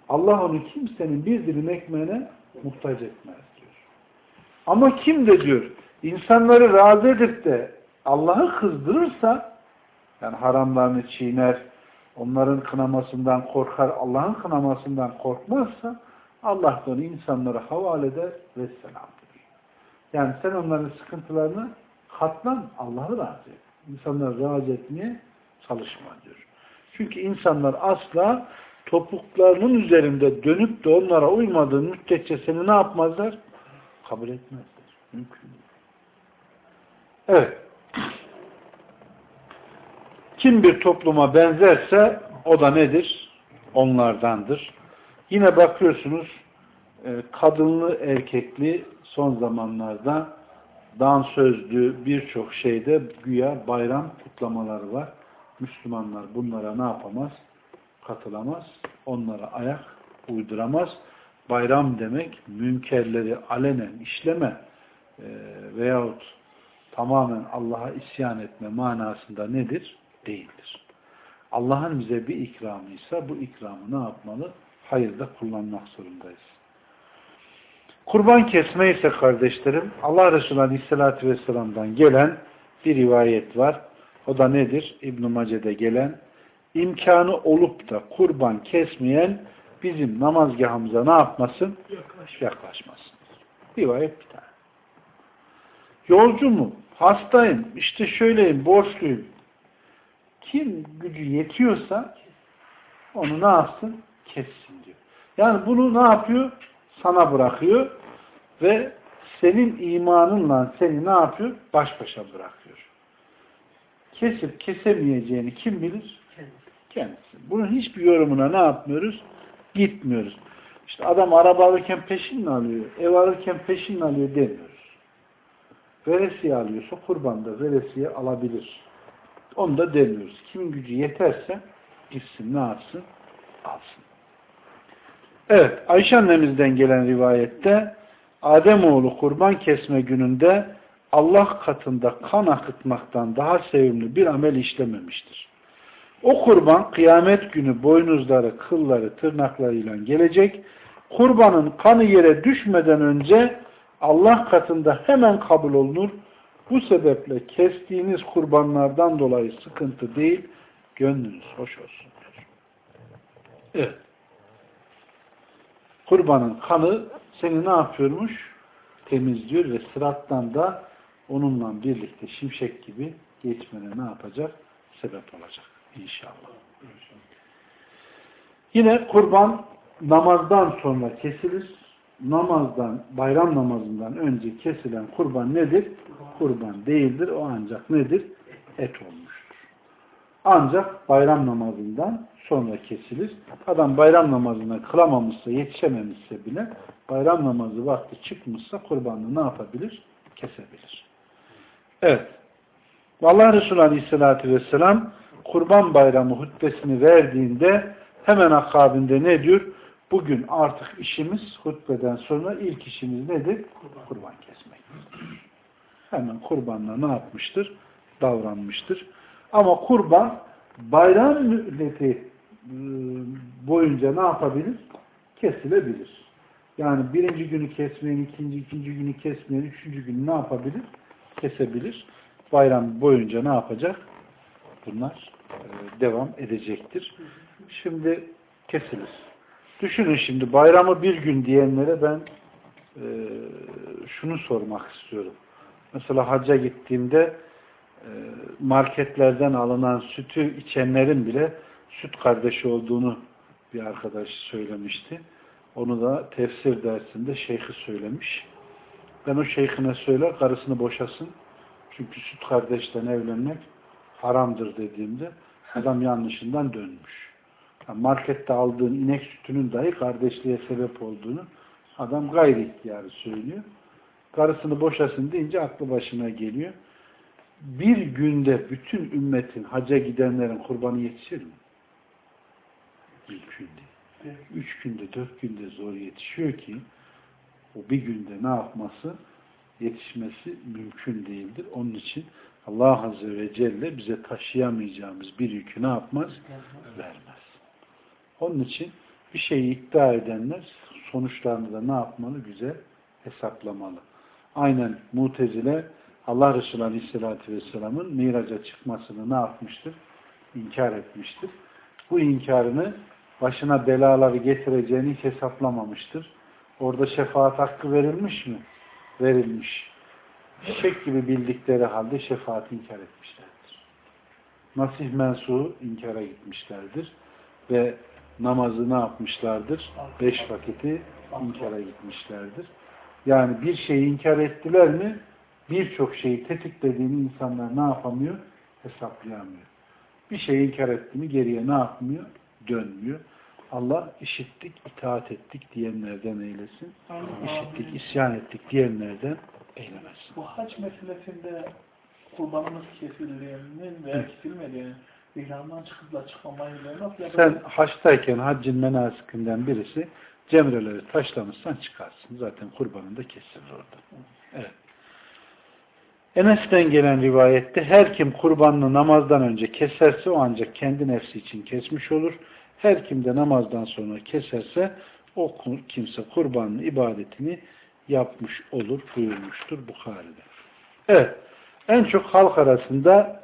Allah onu kimsenin bir dilim ekmeğine muhtaç etmez diyor. Ama kim de diyor insanları razı edip de Allah'ı kızdırırsa yani haramlarını çiğner, onların kınamasından korkar, Allah'ın kınamasından korkmazsa Allah da onu insanlara havale eder ve selam diyor. Yani sen onların sıkıntılarını katlan, Allah'ı razı et. İnsanları razı etmeye çalışma diyor. Çünkü insanlar asla topuklarının üzerinde dönüp de onlara uymadığın müddetçe seni ne yapmazlar? Kabul etmezler. Mümkün değil. Evet. Kim bir topluma benzerse o da nedir? Onlardandır. Yine bakıyorsunuz e, kadınlı erkekli son zamanlarda dansözlü birçok şeyde güya bayram kutlamaları var. Müslümanlar bunlara ne yapamaz? Katılamaz. Onlara ayak uyduramaz. Bayram demek münkerleri alenen işleme e, veyahut tamamen Allah'a isyan etme manasında nedir? Değildir. Allah'ın bize bir ikramıysa bu ikramı ne yapmalı? Hayırda kullanmak zorundayız. Kurban kesme ise kardeşlerim Allah Resulü Aleyhisselatü Vesselam'dan gelen bir rivayet var. O da nedir? İbn-i Mace'de gelen imkanı olup da kurban kesmeyen bizim namazgahımıza ne yapmasın? Yaklaş. Yaklaşmasın. Rivayet bir tane. Yolcu mu? Hastayım. işte şöyleyim. Borçluyum. Kim gücü yetiyorsa onu ne yapsın? Kessin diyor. Yani bunu ne yapıyor? Sana bırakıyor ve senin imanınla seni ne yapıyor? Baş başa bırakıyor. Kesip kesemeyeceğini kim bilir? Kendisi. Bunun hiçbir yorumuna ne yapmıyoruz? Gitmiyoruz. İşte adam araba alırken peşin mi alıyor? Ev alırken peşin mi alıyor demiyoruz. Veresiye alıyorsa kurbanda veresiye alabilir. Onu da demiyoruz. Kimin gücü yeterse gitsin ne yapsın? Alsın. Evet, Ayşe annemizden gelen rivayette Ademoğlu kurban kesme gününde Allah katında kan akıtmaktan daha sevimli bir amel işlememiştir. O kurban kıyamet günü boynuzları, kılları, tırnaklarıyla gelecek. Kurbanın kanı yere düşmeden önce Allah katında hemen kabul olunur. Bu sebeple kestiğiniz kurbanlardan dolayı sıkıntı değil, gönlünüz hoş olsun. Evet. Kurbanın kanı seni ne yapıyormuş? Temizliyor ve sırattan da onunla birlikte şimşek gibi geçmene ne yapacak? Sebep olacak. İnşallah. Yine kurban namazdan sonra kesilir. Namazdan, bayram namazından önce kesilen kurban nedir? Kurban değildir. O ancak nedir? Et olmuştur. Ancak bayram namazından sonra kesilir. Adam bayram namazına kılamamışsa, yetişememişse bile bayram namazı vakti çıkmışsa kurbanını ne yapabilir? Kesebilir. Evet. Allah Resulü Aleyhisselatü Vesselam kurban bayramı hutbesini verdiğinde hemen akabinde ne diyor? Bugün artık işimiz hutbeden sonra ilk işimiz nedir? Kurban, kesmek. Hemen kurbanla ne yapmıştır? Davranmıştır. Ama kurban bayram müddeti ıı, boyunca ne yapabilir? Kesilebilir. Yani birinci günü kesmeyen, ikinci, ikinci günü kesmeyen, üçüncü günü ne yapabilir? Kesebilir. Bayram boyunca ne yapacak? Bunlar e, devam edecektir. Şimdi kesilir. Düşünün şimdi bayramı bir gün diyenlere ben e, şunu sormak istiyorum. Mesela hacca gittiğimde e, marketlerden alınan sütü içenlerin bile süt kardeşi olduğunu bir arkadaş söylemişti. Onu da tefsir dersinde şeyhi söylemiş. Ben o şeyhine söyler karısını boşasın. Çünkü süt kardeşten evlenmek haramdır dediğimde adam yanlışından dönmüş. Yani markette aldığın inek sütünün dahi kardeşliğe sebep olduğunu adam gayri ihtiyarı söylüyor. Karısını boşasın deyince aklı başına geliyor. Bir günde bütün ümmetin haca gidenlerin kurbanı yetişir mi? Mümkün değil. üç günde, dört günde zor yetişiyor ki o bir günde ne yapması? Yetişmesi mümkün değildir. Onun için Allah Azze ve Celle bize taşıyamayacağımız bir yükü ne yapmaz? Vermez. Onun için bir şeyi iddia edenler sonuçlarını da ne yapmalı? Güzel hesaplamalı. Aynen Mutezile Allah Resulü Aleyhisselatü Vesselam'ın miraca çıkmasını ne yapmıştır? İnkar etmiştir. Bu inkarını başına belaları getireceğini hiç hesaplamamıştır. Orada şefaat hakkı verilmiş mi? Verilmiş. Şek gibi bildikleri halde şefaati inkar etmişlerdir. Nasih mensuğu inkara gitmişlerdir. Ve namazı ne yapmışlardır? Beş vakiti inkara gitmişlerdir. Yani bir şeyi inkar ettiler mi birçok şeyi tetiklediğini insanlar ne yapamıyor? Hesaplayamıyor. Bir şeyi inkar etti mi geriye ne yapmıyor? Dönmüyor. Allah işittik, itaat ettik diyenlerden eylesin. İşittik, isyan ettik diyenlerden eylemesin. Bu hac meselesinde kurbanımız kesildiğinin veya kesilmediğinin ihramdan çıkıp da çıkmamayı nasıl yapacağız? Sen haçtayken haccın menasikinden birisi cemreleri taşlamışsan çıkarsın. Zaten kurbanın da kesilir orada. Evet. Enes'ten gelen rivayette her kim kurbanını namazdan önce keserse o ancak kendi nefsi için kesmiş olur. Her kim de namazdan sonra keserse o kimse kurbanın ibadetini yapmış olur buyurmuştur Bukhari'de. Evet. En çok halk arasında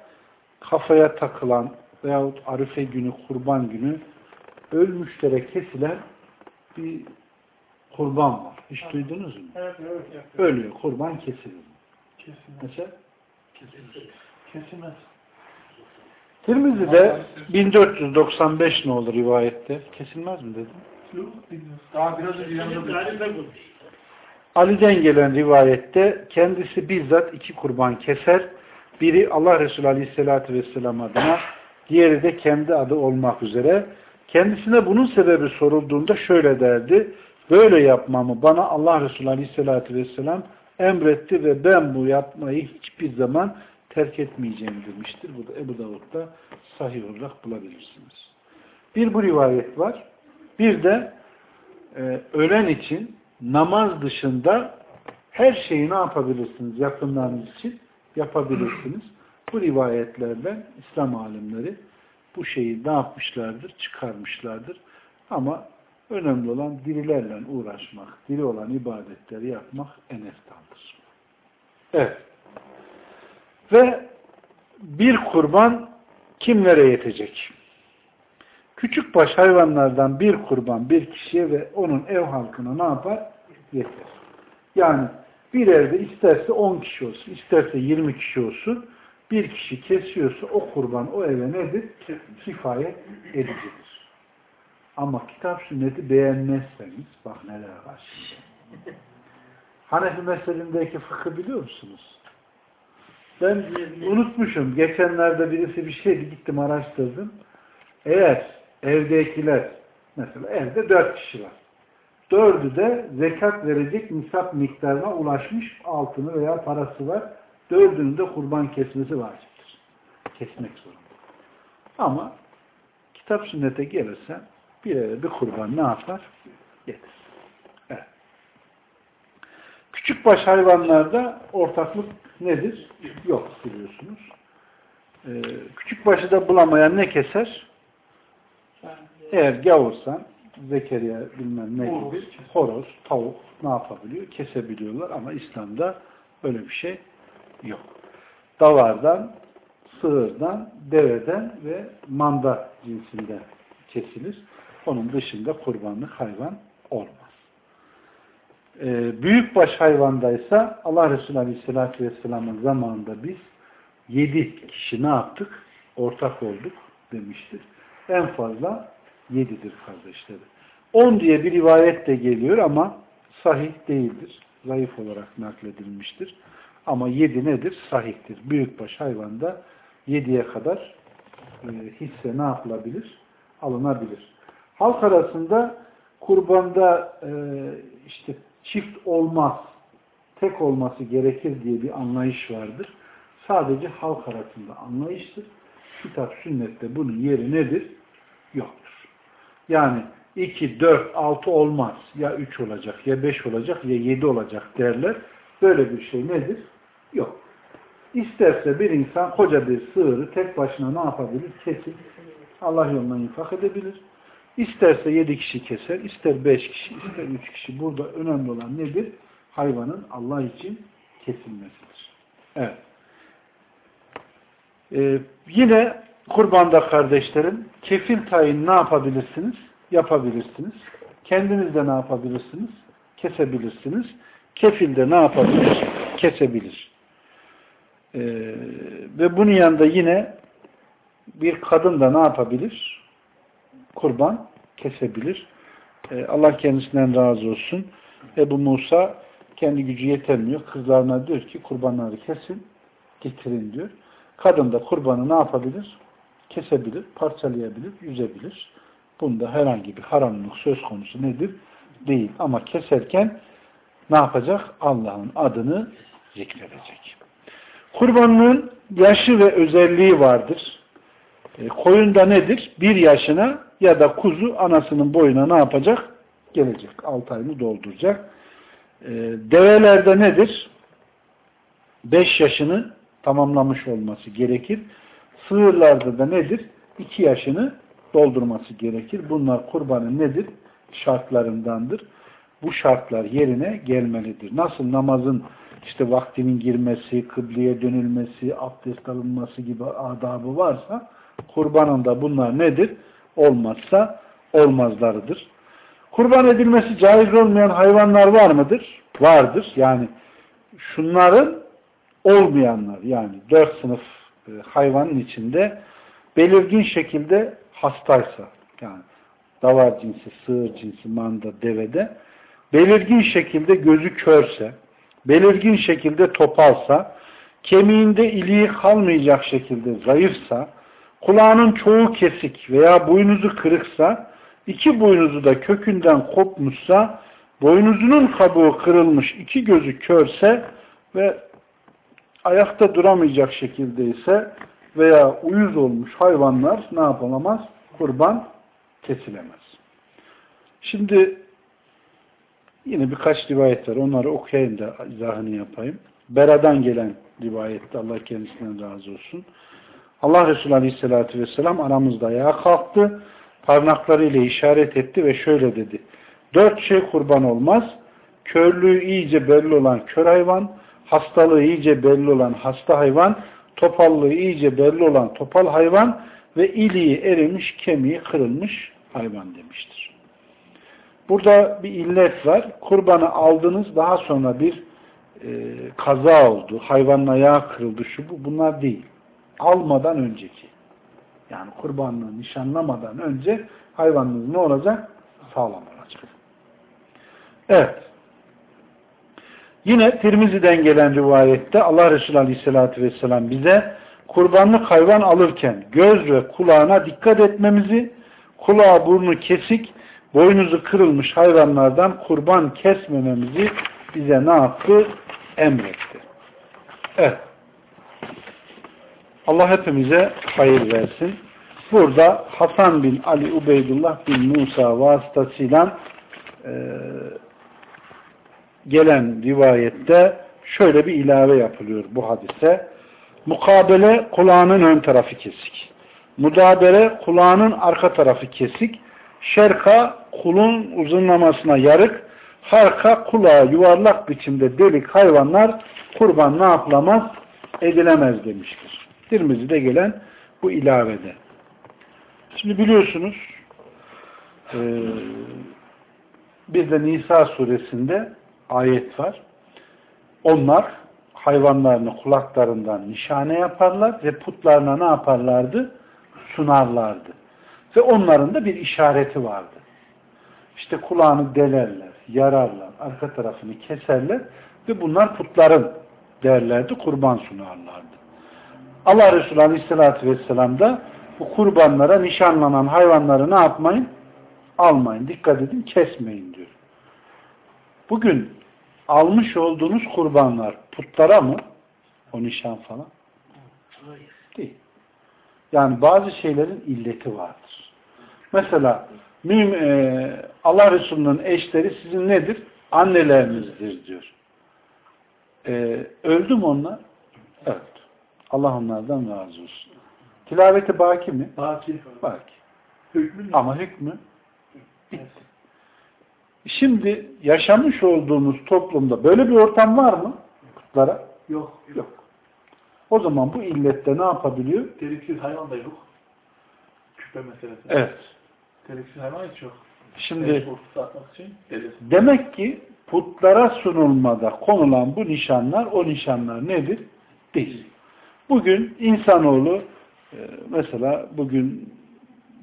kafaya takılan veyahut Arife günü, kurban günü ölmüşlere kesilen bir kurban var. Hiç duydunuz mu? Evet, evet, evet. Ölüyor, kurban kesilir. Kesilmez. Mesela Kesilmez. Tirmizi'de 1495 ne olur rivayette? Kesilmez mi dedim? Yok. Daha biraz önce yanında Ali'den gelen rivayette kendisi bizzat iki kurban keser. Biri Allah Resulü Aleyhisselatü Vesselam adına, diğeri de kendi adı olmak üzere. Kendisine bunun sebebi sorulduğunda şöyle derdi. Böyle yapmamı bana Allah Resulü Aleyhisselatü Vesselam emretti ve ben bu yapmayı hiçbir zaman terk etmeyeceğim demiştir. Bu da Ebu Davud'da sahih olarak bulabilirsiniz. Bir bu rivayet var. Bir de e, ölen için namaz dışında her şeyi ne yapabilirsiniz yakınlarınız için yapabilirsiniz. Bu rivayetlerden İslam alimleri bu şeyi ne yapmışlardır? Çıkarmışlardır. Ama önemli olan dirilerle uğraşmak, diri olan ibadetleri yapmak en eftaldır. Evet. Ve bir kurban kimlere yetecek? Küçük baş hayvanlardan bir kurban bir kişiye ve onun ev halkına ne yapar? Yeter. Yani bir evde isterse 10 kişi olsun, isterse 20 kişi olsun, bir kişi kesiyorsa o kurban o eve nedir? Kifayet edicidir. Ama kitap sünneti beğenmezseniz, bak neler var. Hanefi mezhebindeki fıkhı biliyor musunuz? Ben unutmuşum. Geçenlerde birisi bir şeydi gittim araştırdım. Eğer evdekiler mesela evde dört kişi var. Dördü de zekat verecek nisap miktarına ulaşmış altını veya parası var. Dördünün de kurban kesmesi vaciptir. Kesmek zorunda. Ama kitap sünnete gelirsen bir eve bir kurban ne yapar? Getir. Evet. Küçük baş hayvanlarda ortaklık nedir? Yok biliyorsunuz. Ee, küçük başı da bulamayan ne keser? Eğer gavursan Zekeriya bilmem ne gibi horoz, tavuk ne yapabiliyor? Kesebiliyorlar ama İslam'da böyle bir şey yok. Davardan, sığırdan, deveden ve manda cinsinden kesilir. Onun dışında kurbanlık hayvan olmaz. Ee, büyükbaş hayvandaysa Allah Resulü Aleyhisselatü Vesselam'ın zamanında biz yedi kişi ne yaptık? Ortak olduk demiştir. En fazla yedidir kardeşleri. On diye bir rivayet de geliyor ama sahih değildir. Zayıf olarak nakledilmiştir. Ama yedi nedir? Sahihtir. Büyükbaş hayvanda yediye kadar e, hisse ne yapılabilir? Alınabilir. Halk arasında kurbanda e, işte çift olmaz, tek olması gerekir diye bir anlayış vardır. Sadece halk arasında anlayıştır. Kitap sünnette bunun yeri nedir? Yoktur. Yani 2, 4, 6 olmaz. Ya 3 olacak, ya 5 olacak, ya 7 olacak derler. Böyle bir şey nedir? Yok. İsterse bir insan koca bir sığırı tek başına ne yapabilir? Kesip Allah yoluna infak edebilir. İsterse 7 kişi keser, ister 5 kişi, ister 3 kişi. Burada önemli olan nedir? Hayvanın Allah için kesilmesidir. Evet. Ee, yine kurbanda kardeşlerim kefil tayin ne yapabilirsiniz? Yapabilirsiniz. Kendiniz de ne yapabilirsiniz? Kesebilirsiniz. Kefil de ne yapabilir? Kesebilir. Ee, ve bunun yanında yine bir kadın da ne yapabilir? Kurban kesebilir. Ee, Allah kendisinden razı olsun. Ebu Musa kendi gücü yetermiyor. Kızlarına diyor ki kurbanları kesin, getirin diyor. Kadın da kurbanı ne yapabilir? Kesebilir, parçalayabilir, yüzebilir. Bunda herhangi bir haramlık söz konusu nedir? Değil. Ama keserken ne yapacak? Allah'ın adını zikredecek. Kurbanlığın yaşı ve özelliği vardır. E, koyunda nedir? Bir yaşına ya da kuzu anasının boyuna ne yapacak? Gelecek. Altı ayını dolduracak. E, develerde nedir? Beş yaşını tamamlamış olması gerekir. Sığırlarda da nedir? İki yaşını doldurması gerekir. Bunlar kurbanın nedir? Şartlarındandır. Bu şartlar yerine gelmelidir. Nasıl namazın işte vaktinin girmesi, kıbleye dönülmesi, abdest alınması gibi adabı varsa kurbanın da bunlar nedir? Olmazsa olmazlarıdır. Kurban edilmesi caiz olmayan hayvanlar var mıdır? Vardır. Yani şunların olmayanlar yani dört sınıf e, hayvanın içinde belirgin şekilde hastaysa yani davar cinsi, sığır cinsi, manda, devede belirgin şekilde gözü körse, belirgin şekilde topalsa, kemiğinde iliği kalmayacak şekilde zayıfsa, kulağının çoğu kesik veya boynuzu kırıksa, iki boynuzu da kökünden kopmuşsa, boynuzunun kabuğu kırılmış, iki gözü körse ve ayakta duramayacak şekilde ise veya uyuz olmuş hayvanlar ne yapılamaz? Kurban kesilemez. Şimdi yine birkaç rivayet var. Onları okuyayım da izahını yapayım. Bera'dan gelen rivayette Allah kendisinden razı olsun. Allah Resulü Aleyhisselatü Vesselam aramızda ayağa kalktı. Parmaklarıyla işaret etti ve şöyle dedi. Dört şey kurban olmaz. Körlüğü iyice belli olan kör hayvan, hastalığı iyice belli olan hasta hayvan, topallığı iyice belli olan topal hayvan ve iliği erimiş, kemiği kırılmış hayvan demiştir. Burada bir illet var. Kurbanı aldınız daha sonra bir e, kaza oldu. Hayvanın ayağı kırıldı şu bu. Bunlar değil. Almadan önceki. Yani kurbanlığı nişanlamadan önce hayvanınız ne olacak? Sağlam olacak. Evet. Yine Tirmizi'den gelen rivayette Allah Resulü Aleyhisselatü Vesselam bize kurbanlık hayvan alırken göz ve kulağına dikkat etmemizi, kulağı burnu kesik, boynuzu kırılmış hayvanlardan kurban kesmememizi bize ne yaptı? Emretti. Evet. Allah hepimize hayır versin. Burada Hasan bin Ali Ubeydullah bin Musa vasıtasıyla e, gelen rivayette şöyle bir ilave yapılıyor bu hadise. Mukabele kulağının ön tarafı kesik. Mudabere kulağının arka tarafı kesik. Şerka kulun uzunlamasına yarık. Harka kulağı yuvarlak biçimde delik hayvanlar kurban ne yapılamaz? Edilemez demiştir. Tirmizi'de gelen bu ilavede. Şimdi biliyorsunuz e, bir Nisa suresinde ayet var. Onlar hayvanlarını kulaklarından nişane yaparlar ve putlarına ne yaparlardı? Sunarlardı. Ve onların da bir işareti vardı. İşte kulağını delerler, yararlar, arka tarafını keserler ve bunlar putların derlerdi, kurban sunarlardı. Allah Resulü Aleyhisselatü Vesselam da bu kurbanlara nişanlanan hayvanları ne yapmayın? Almayın, dikkat edin, kesmeyin diyor. Bugün almış olduğunuz kurbanlar putlara mı? O nişan falan? Değil. Yani bazı şeylerin illeti vardır. Mesela e, Allah Resulü'nün eşleri sizin nedir? Annelerinizdir diyor. E, öldü mü onlar? Evet. Allah onlardan razı olsun. Tilaveti baki mi? Baki. Baki. Hükmü ne? Ama hükmü bitti. Şimdi yaşamış olduğumuz toplumda böyle bir ortam var mı? Kutlara? Yok. Yok. O zaman bu illette ne yapabiliyor? Deliksiz hayvan da yok. Küpe meselesi. Evet. Deliksiz hayvan hiç yok. Şimdi demek ki putlara sunulmada konulan bu nişanlar o nişanlar nedir? Değil. Bugün insanoğlu e, mesela bugün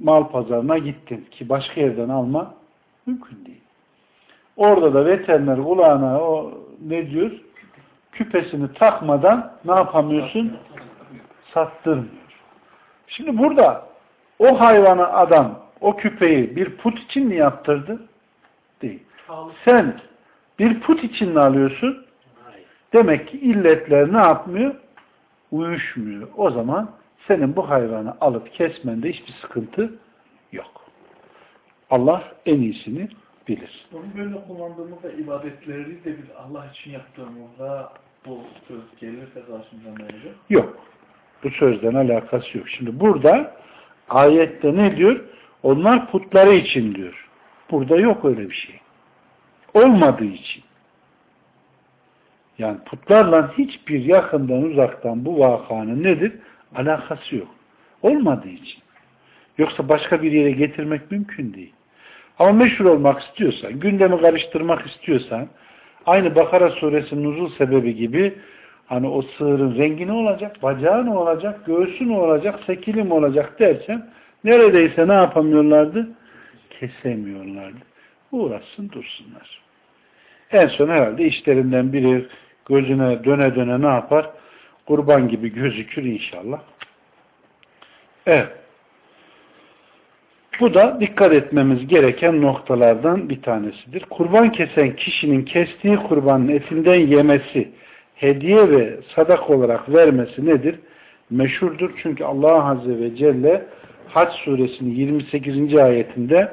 mal pazarına gittin ki başka yerden alma mümkün değil. Orada da veteriner kulağına o ne diyor? Küpesini takmadan ne yapamıyorsun? Sattırmıyor. Şimdi burada o hayvana adam o küpeyi bir put için mi yaptırdı? Değil. Sen bir put için mi alıyorsun? Demek ki illetler ne yapmıyor? Uyuşmuyor. O zaman senin bu hayvanı alıp kesmende hiçbir sıkıntı yok. Allah en iyisini bilir. Onu böyle kullandığımızda ibadetleri de biz Allah için yaptığımızda bu söz gelirse karşımıza ne olacak? Yok. Bu sözden alakası yok. Şimdi burada ayette ne diyor? Onlar putları için diyor. Burada yok öyle bir şey. Olmadığı için. Yani putlarla hiçbir yakından uzaktan bu vakanın nedir? Alakası yok. Olmadığı için. Yoksa başka bir yere getirmek mümkün değil. Ama meşhur olmak istiyorsan, gündemi karıştırmak istiyorsan, aynı Bakara suresinin nuzul sebebi gibi hani o sığırın rengi ne olacak, bacağı ne olacak, göğsü ne olacak, sekili mi olacak dersen neredeyse ne yapamıyorlardı? Kesemiyorlardı. Uğraşsın dursunlar. En son herhalde işlerinden biri gözüne döne döne ne yapar? Kurban gibi gözükür inşallah. Evet. Bu da dikkat etmemiz gereken noktalardan bir tanesidir. Kurban kesen kişinin kestiği kurbanın etinden yemesi, hediye ve sadak olarak vermesi nedir? Meşhurdur. Çünkü Allah Azze ve Celle Haç suresinin 28. ayetinde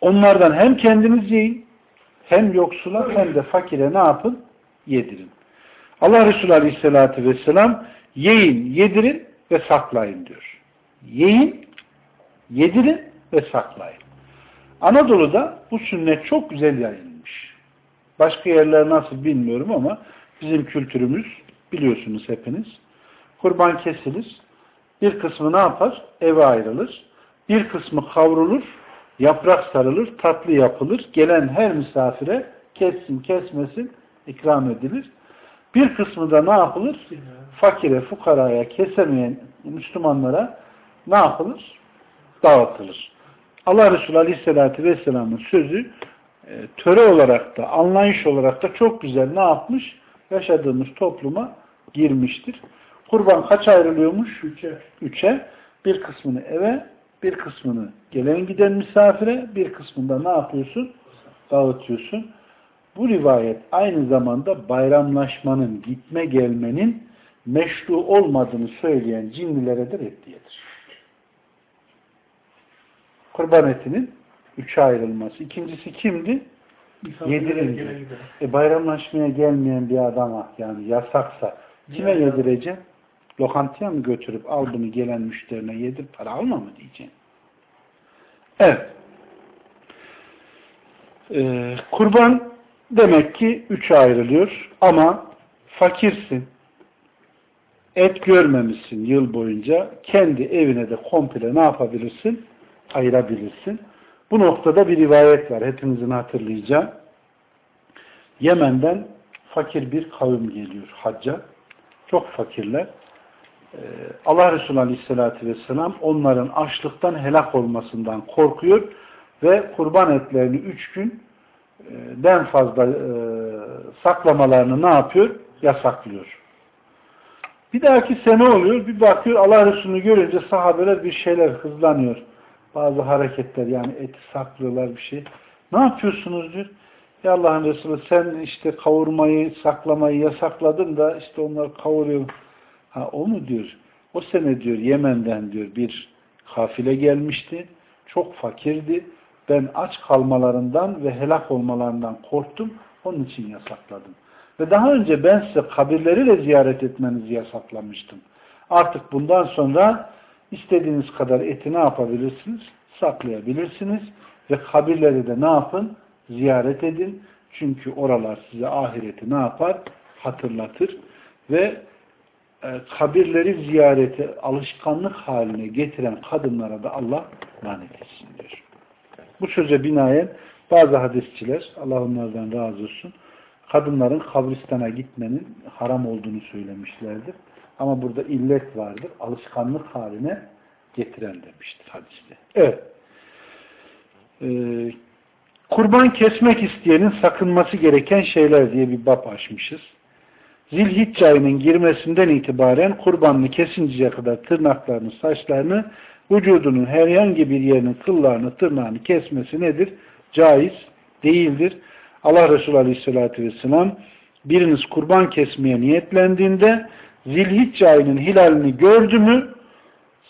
onlardan hem kendiniz yiyin hem yoksula hem de fakire ne yapın? Yedirin. Allah Resulü Aleyhisselatü Vesselam yiyin, yedirin ve saklayın diyor. Yiyin, yedirin ve saklayın. Anadolu'da bu sünnet çok güzel yayılmış. Başka yerler nasıl bilmiyorum ama bizim kültürümüz biliyorsunuz hepiniz. Kurban kesilir. Bir kısmı ne yapar? Eve ayrılır. Bir kısmı kavrulur. Yaprak sarılır. Tatlı yapılır. Gelen her misafire kessin kesmesin ikram edilir. Bir kısmı da ne yapılır? Fakire, fukaraya, kesemeyen Müslümanlara ne yapılır? Dağıtılır. Allah Resulü Aleyhisselatü Vesselam'ın sözü e, töre olarak da, anlayış olarak da çok güzel ne yapmış? Yaşadığımız topluma girmiştir. Kurban kaç ayrılıyormuş? Üçe. Üçe. Bir kısmını eve, bir kısmını gelen giden misafire, bir kısmında ne yapıyorsun? Dağıtıyorsun. Bu rivayet aynı zamanda bayramlaşmanın, gitme gelmenin meşru olmadığını söyleyen cinlilere de reddiyedir. Kurban etinin üçe ayrılması. İkincisi kimdi? Yedirince. E bayramlaşmaya gelmeyen bir adama yani yasaksa kime yedireceğim? Lokantaya mı götürüp al bunu gelen müşterine yedir para alma mı diyeceğim? Evet. Ee, kurban demek ki üçe ayrılıyor ama fakirsin et görmemişsin yıl boyunca kendi evine de komple ne yapabilirsin? Ayırabilirsin. Bu noktada bir rivayet var. Hepinizin hatırlayacağı. Yemen'den fakir bir kavim geliyor hacca. Çok fakirler. Ee, Allah Resulü Aleyhisselatü Vesselam onların açlıktan helak olmasından korkuyor ve kurban etlerini üç gün e, fazla e, saklamalarını ne yapıyor? Yasaklıyor. Bir dahaki sene oluyor. Bir bakıyor Allah Resulü'nü görünce sahabeler bir şeyler hızlanıyor. Bazı hareketler yani eti saklıyorlar bir şey. Ne yapıyorsunuz diyor. Ya Allah'ın Resulü sen işte kavurmayı, saklamayı yasakladın da işte onlar kavuruyor. Ha o mu diyor. O sene diyor Yemen'den diyor bir kafile gelmişti. çok fakirdi. Ben aç kalmalarından ve helak olmalarından korktum. Onun için yasakladım. Ve daha önce ben size kabirleri de ziyaret etmenizi yasaklamıştım. Artık bundan sonra istediğiniz kadar eti ne yapabilirsiniz? Saklayabilirsiniz. Ve kabirleri de ne yapın? Ziyaret edin. Çünkü oralar size ahireti ne yapar? Hatırlatır. Ve kabirleri ziyareti alışkanlık haline getiren kadınlara da Allah lanet etsin diyor. Bu söze binaen bazı hadisçiler, Allah onlardan razı olsun, kadınların kabristana gitmenin haram olduğunu söylemişlerdir. Ama burada illet vardır. Alışkanlık haline getiren demiştir hadiste. Evet. Ee, kurban kesmek isteyenin sakınması gereken şeyler diye bir bab açmışız. Zilhicce ayının girmesinden itibaren kurbanını kesinceye kadar tırnaklarını, saçlarını, vücudunun herhangi bir yerinin kıllarını, tırnağını kesmesi nedir? Caiz değildir. Allah Resulü Aleyhisselatü Vesselam biriniz kurban kesmeye niyetlendiğinde zilhicce ayının hilalini gördü mü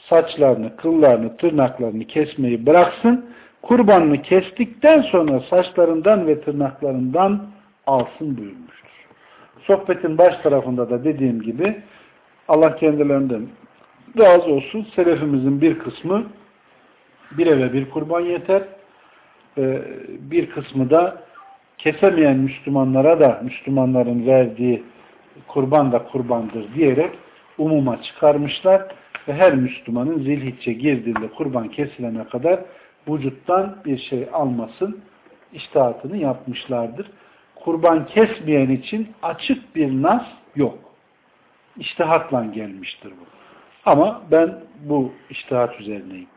saçlarını, kıllarını, tırnaklarını kesmeyi bıraksın. Kurbanını kestikten sonra saçlarından ve tırnaklarından alsın buyurmuştur. Sohbetin baş tarafında da dediğim gibi Allah kendilerinden razı olsun. Selefimizin bir kısmı bir eve bir kurban yeter. Bir kısmı da kesemeyen Müslümanlara da Müslümanların verdiği kurban da kurbandır diyerek umuma çıkarmışlar ve her Müslümanın zilhicce girdiğinde kurban kesilene kadar vücuttan bir şey almasın iştahatını yapmışlardır. Kurban kesmeyen için açık bir nas yok. İştihatla gelmiştir bu. Ama ben bu iştihat üzerineyim.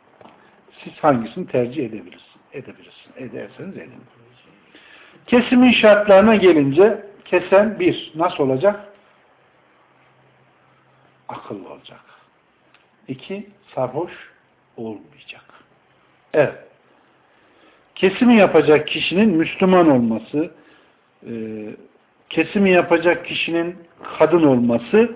Siz hangisini tercih edebilirsiniz? Edebilirsiniz. Ederseniz edin. Kesimin şartlarına gelince kesen bir. Nasıl olacak? Akıllı olacak. İki, sarhoş olmayacak. Evet. Kesimi yapacak kişinin Müslüman olması, e, kesimi yapacak kişinin kadın olması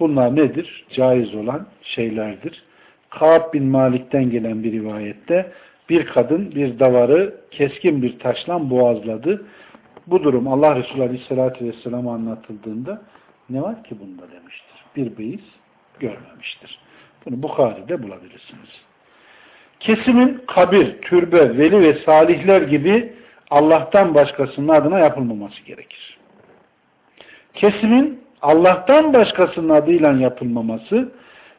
bunlar nedir? Caiz olan şeylerdir. Kaab bin Malik'ten gelen bir rivayette bir kadın bir davarı keskin bir taşla boğazladı. Bu durum Allah Resulü Aleyhisselatü Vesselam'a anlatıldığında ne var ki bunda demiştir. Bir beyiz görmemiştir. Bunu Bukhari'de bulabilirsiniz. Kesimin kabir, türbe, veli ve salihler gibi Allah'tan başkasının adına yapılmaması gerekir. Kesimin Allah'tan başkasının adıyla yapılmaması,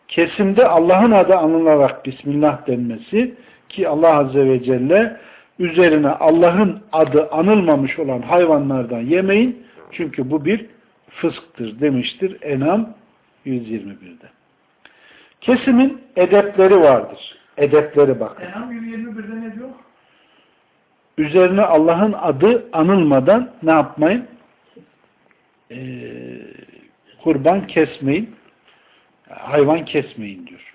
kesimde Allah'ın adı anılarak Bismillah denmesi ki Allah Azze ve Celle üzerine Allah'ın adı anılmamış olan hayvanlardan yemeyin çünkü bu bir fısktır demiştir Enam 121'de. Kesimin edepleri vardır. Edepleri bakın. Enam 121'de ne diyor? Üzerine Allah'ın adı anılmadan ne yapmayın? Ee, kurban kesmeyin. Hayvan kesmeyin diyor.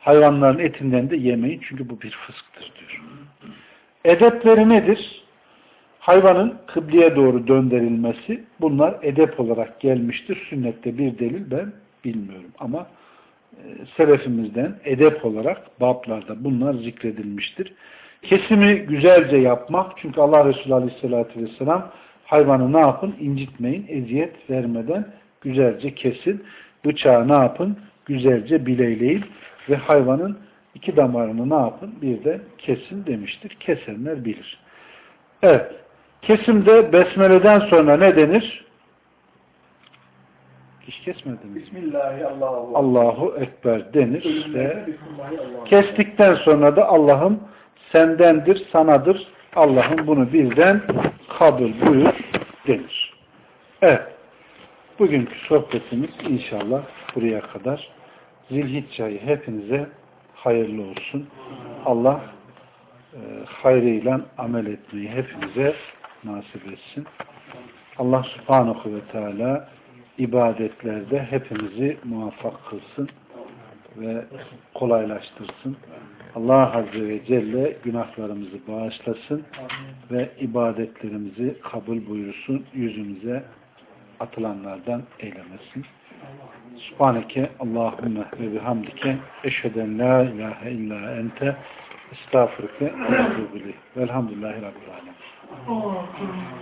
Hayvanların etinden de yemeyin çünkü bu bir fısktır diyor. Edepleri nedir? Hayvanın kıbleye doğru döndürülmesi bunlar edep olarak gelmiştir. Sünnette bir delil ben bilmiyorum ama e, selefimizden edep olarak bablarda bunlar zikredilmiştir. Kesimi güzelce yapmak çünkü Allah Resulü Aleyhisselatü Vesselam hayvanı ne yapın? incitmeyin, eziyet vermeden güzelce kesin. Bıçağı ne yapın? Güzelce bileyleyin ve hayvanın iki damarını ne yapın? Bir de kesin demiştir. Kesenler bilir. Evet. Kesimde besmeleden sonra ne denir? Hiç kesmedi mi? Bismillahirrahmanirrahim. Allahu Ekber denir ve kestikten sonra da Allah'ım sendendir, sanadır. Allah'ım bunu birden kabul buyur denir. Evet. Bugünkü sohbetimiz inşallah buraya kadar. Zilhicce ayı hepinize hayırlı olsun. Allah e, hayrıyla amel etmeyi hepimize nasip etsin. Allah subhanahu ve teala ibadetlerde hepimizi muvaffak kılsın ve kolaylaştırsın. Allah Azze ve Celle günahlarımızı bağışlasın ve ibadetlerimizi kabul buyursun. Yüzümüze atılanlardan eylemesin. Subhaneke Allahümme ve bihamdike eşheden la ilahe illa ente estağfurke ve. Velhamdülillahi Rabbil alemin.